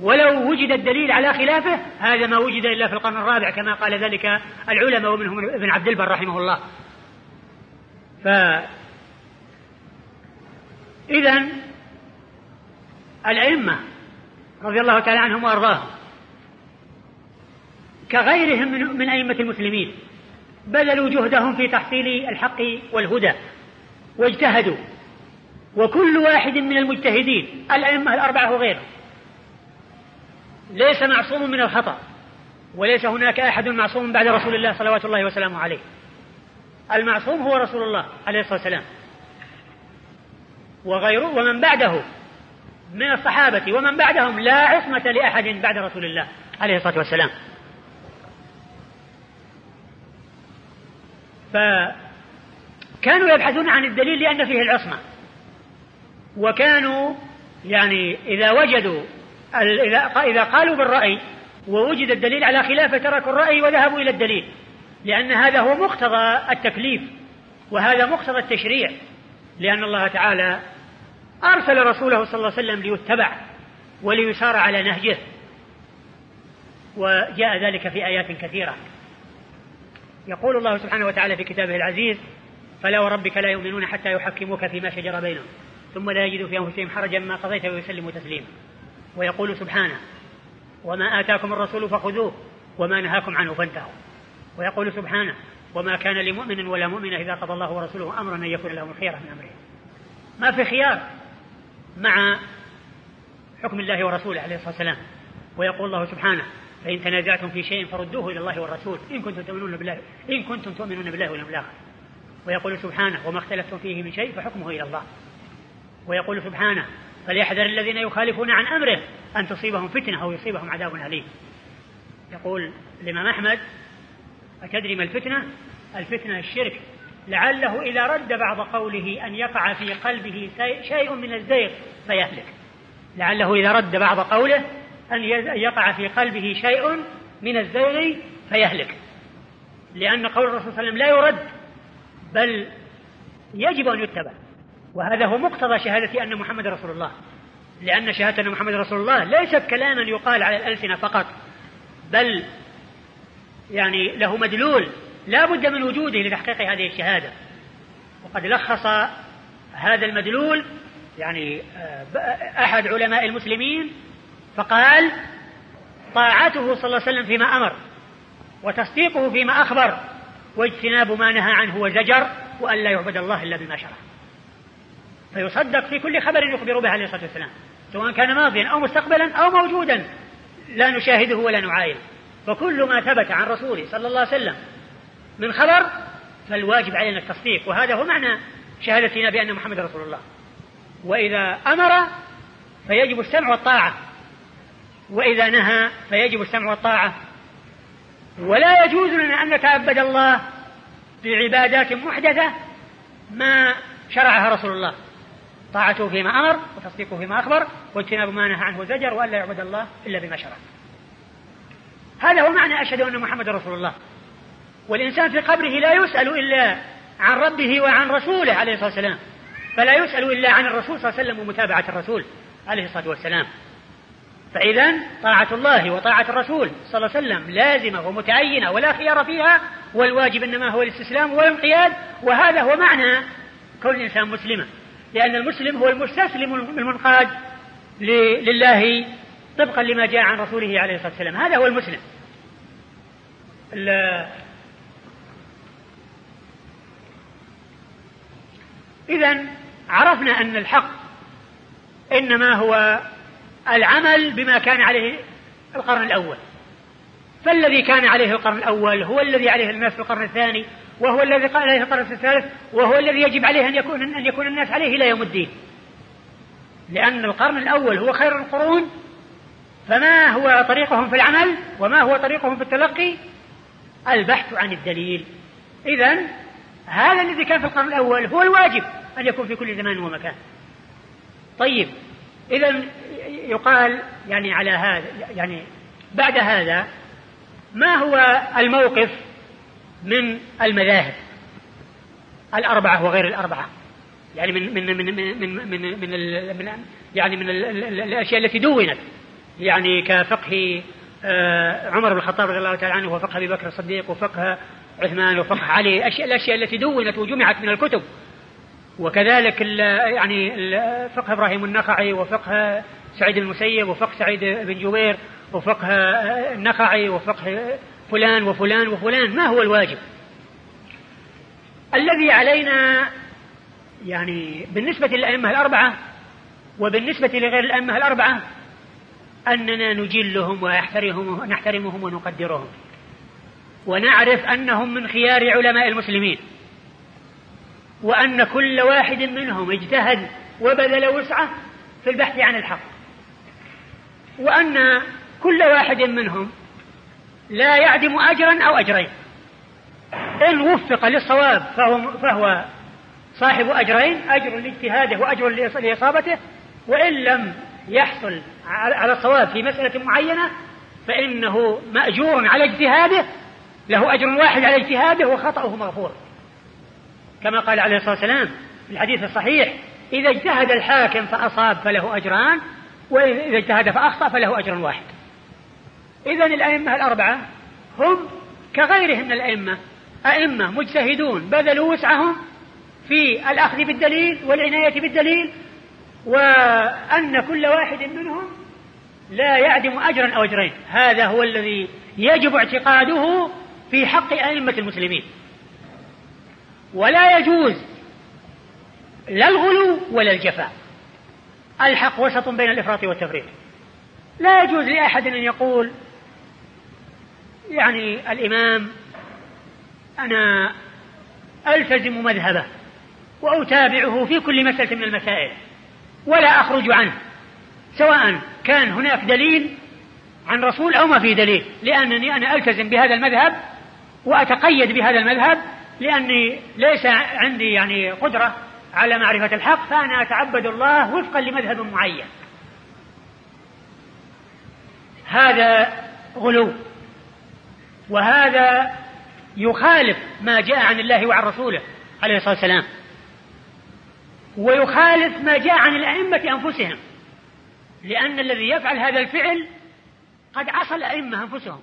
ولو وجد الدليل على خلافه هذا ما وجد إلا في القرن الرابع كما قال ذلك العلماء ومنهم ابن عبد البر رحمه الله. ف إذا الأئمة رضي الله تعالى عنهم وأرضاهم كغيرهم من, أئمة المسلمين بذلوا جهدهم في تحصيل الحق والهدى واجتهدوا. وكل واحد من المجتهدين الأئمة الأربعة وغيرهم ليس معصوم من الخطأ وليس هناك أحد معصوم بعد رسول الله صلوات الله وسلامه عليه. المعصوم هو رسول الله عليه الصلاة والسلام. وغيره ومن بعده من الصحابة ومن بعدهم لا عصمة لأحد بعد رسول الله عليه الصلاة والسلام. فكانوا يبحثون عن الدليل لأن فيه العصمة. وكانوا يعني إذا وجدوا إذا قالوا بالرأي ووجد الدليل على خلافه تركوا الرأي وذهبوا إلى الدليل لأن هذا هو مقتضى التكليف وهذا مقتضى التشريع لأن الله تعالى أرسل رسوله صلى الله عليه وسلم ليتبع وليسار على نهجه وجاء ذلك في آيات كثيرة. يقول الله سبحانه وتعالى في كتابه العزيز فلا وربك لا يؤمنون حتى يحكموك فيما شجر بينهم ثم لا يجدوا في أنفسهم حرجا ما قضيت ويسلموا تسليما. ويقول سبحانه وما آتاكم الرسول فخذوه وما نهاكم عنه فانتهوا. ويقول سبحانه وما كان لمؤمن ولا مؤمنة إذا قضى الله ورسوله أمرا أن يكون لهم الخيرة من أمرهم ما في خيار مع حكم الله ورسوله عليه الصلاة والسلام. ويقول الله سبحانه فإن تنازعتم في شيء فردوه إلى الله والرسول. إن كنتم تؤمنون بالله إن كنتم تؤمنون بالله واليوم الآخر. ويقول سبحانه وما اختلفتم فيه من شيء فحكمه إلى الله. ويقول سبحانه فليحذر الذين يخالفون عن أمره أن تصيبهم فتنة أو يصيبهم عذاب أليم. يقول الإمام أحمد أتدري ما الفتنة؟ الفتنة الشرك. لعله إذا رد بعض قوله أن يقع في قلبه شيء من الزيغ فيهلك. لعله إذا رد بعض قوله أن يقع في قلبه شيء من الزيغ فيهلك. لأن قول الرسول صلى الله عليه وسلم لا يرد بل يجب أن يتبع. وهذا هو مقتضى شهادة أن محمد رسول الله. لأن شهادة أن محمد رسول الله ليست كلاما يقال على الألسنة فقط بل يعني له مدلول. لا بد من وجوده لتحقيق هذه الشهادة. وقد لخص هذا المدلول يعني آه، أحد علماء المسلمين فقال طاعته صلى الله عليه وسلم فيما أمر وتصديقه فيما أخبر واجتناب ما نهى عنه وزجر وأن لا يعبد الله إلا بما شرع. فيصدق في كل خبر يخبر به عليه الصلاة والسلام سواء كان ماضيا أو مستقبلا أو موجودا لا نشاهده ولا نعاين فكل ما ثبت عن رسوله صلى الله عليه وسلم من خبر فالواجب علينا التصديق. وهذا هو معنى شهادتنا بأن محمد رسول الله. وإذا أمر فيجب السمع والطاعة. وإذا نهى فيجب السمع والطاعة. ولا يجوز لنا أن نتعبد الله بعبادات محدثة ما شرعها رسول الله. طاعته فيما أمر وتصديقه فيما أخبر واجتناب ما نهى عنه زجر وألا يعبد الله إلا بما شرع. هذا هو معنى أشهد أن محمد رسول الله. والإنسان في قبره لا يسأل إلا عن ربه وعن رسوله عليه الصلاة والسلام. فلا يسأل إلا عن الرسول صلى الله عليه وسلم ومتابعة الرسول عليه الصلاة والسلام. فإذا طاعة الله وطاعة الرسول صلى الله عليه وسلم لازمة ومتعينة ولا خيار فيها والواجب إنما هو الاستسلام والانقياد وهذا هو معنى كون الإنسان مسلما. لأن المسلم هو المستسلم المنقاد لله طبقا لما جاء عن رسوله عليه الصلاة والسلام. هذا هو المسلم. إذا عرفنا أن الحق إنما هو العمل بما كان عليه القرن الأول. فالذي كان عليه القرن الأول هو الذي عليه الناس في القرن الثاني وهو الذي قال عليه القرن الثالث وهو الذي يجب عليه أن يكون أن يكون الناس عليه إلى يوم الدين. لأن القرن الأول هو خير القرون فما هو طريقهم في العمل وما هو طريقهم في التلقي؟ البحث عن الدليل. إذا هذا الذي كان في القرن الأول هو الواجب أن يكون في كل زمان ومكان. طيب إذا يقال يعني على هذا يعني بعد هذا ما هو الموقف من المذاهب؟ الأربعة وغير الأربعة. يعني من من من من من من, من يعني من الأشياء التي دونت. يعني كفقه آه، عمر بن الخطاب رضي الله تعالى عنه وفقه أبي بكر الصديق وفقه عثمان وفقه علي أشياء الأشياء التي دونت وجمعت من الكتب. وكذلك يعني فقه إبراهيم النخعي وفقه سعيد المسيب وفقه سعيد بن جبير وفقه النخعي وفقه فلان وفلان وفلان. ما هو الواجب؟ الذي علينا يعني بالنسبة للأئمة الأربعة وبالنسبة لغير الأئمة الأربعة أننا نجلهم ونحترمهم نحترمهم ونقدرهم. ونعرف أنهم من خيار علماء المسلمين. وأن كل واحد منهم اجتهد وبذل وسعة في البحث عن الحق. وأن كل واحد منهم لا يعدم أجرا أو أجرين. إن وفق للصواب فهو, فهو صاحب أجرين أجر لاجتهاده وأجر لإصابته. وإن لم يحصل على الصواب في مسألة معينة فإنه مأجور على اجتهاده له أجر واحد على اجتهاده وخطأه مغفور. كما قال عليه الصلاة والسلام في الحديث الصحيح إذا اجتهد الحاكم فأصاب فله أجران وإذا اجتهد فأخطأ فله أجر واحد. إذا الأئمة الأربعة هم كغيرهم من الأئمة. أئمة مجتهدون بذلوا وسعهم في الأخذ بالدليل والعناية بالدليل وأن كل واحد منهم لا يعدم أجرا أو أجرين. هذا هو الذي يجب اعتقاده في حق أئمة المسلمين. ولا يجوز لا الغلو ولا الجفاء. الحق وسط بين الإفراط والتفريط. لا يجوز لأحد أن يقول يعني الإمام أنا ألتزم مذهبه وأتابعه في كل مسألة من المسائل ولا أخرج عنه سواء كان هناك دليل عن رسول أو ما في دليل لأنني أنا ألتزم بهذا المذهب وأتقيد بهذا المذهب لأني ليس عندي يعني قدرة على معرفة الحق فأنا أتعبد الله وفقا لمذهب معين. هذا غلو وهذا يخالف ما جاء عن الله وعن رسوله عليه الصلاة والسلام ويخالف ما جاء عن الأئمة أنفسهم لأن الذي يفعل هذا الفعل قد عصى الأئمة أنفسهم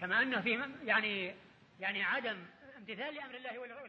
كما أنه في يعني يعني عدم امتثال لأمر الله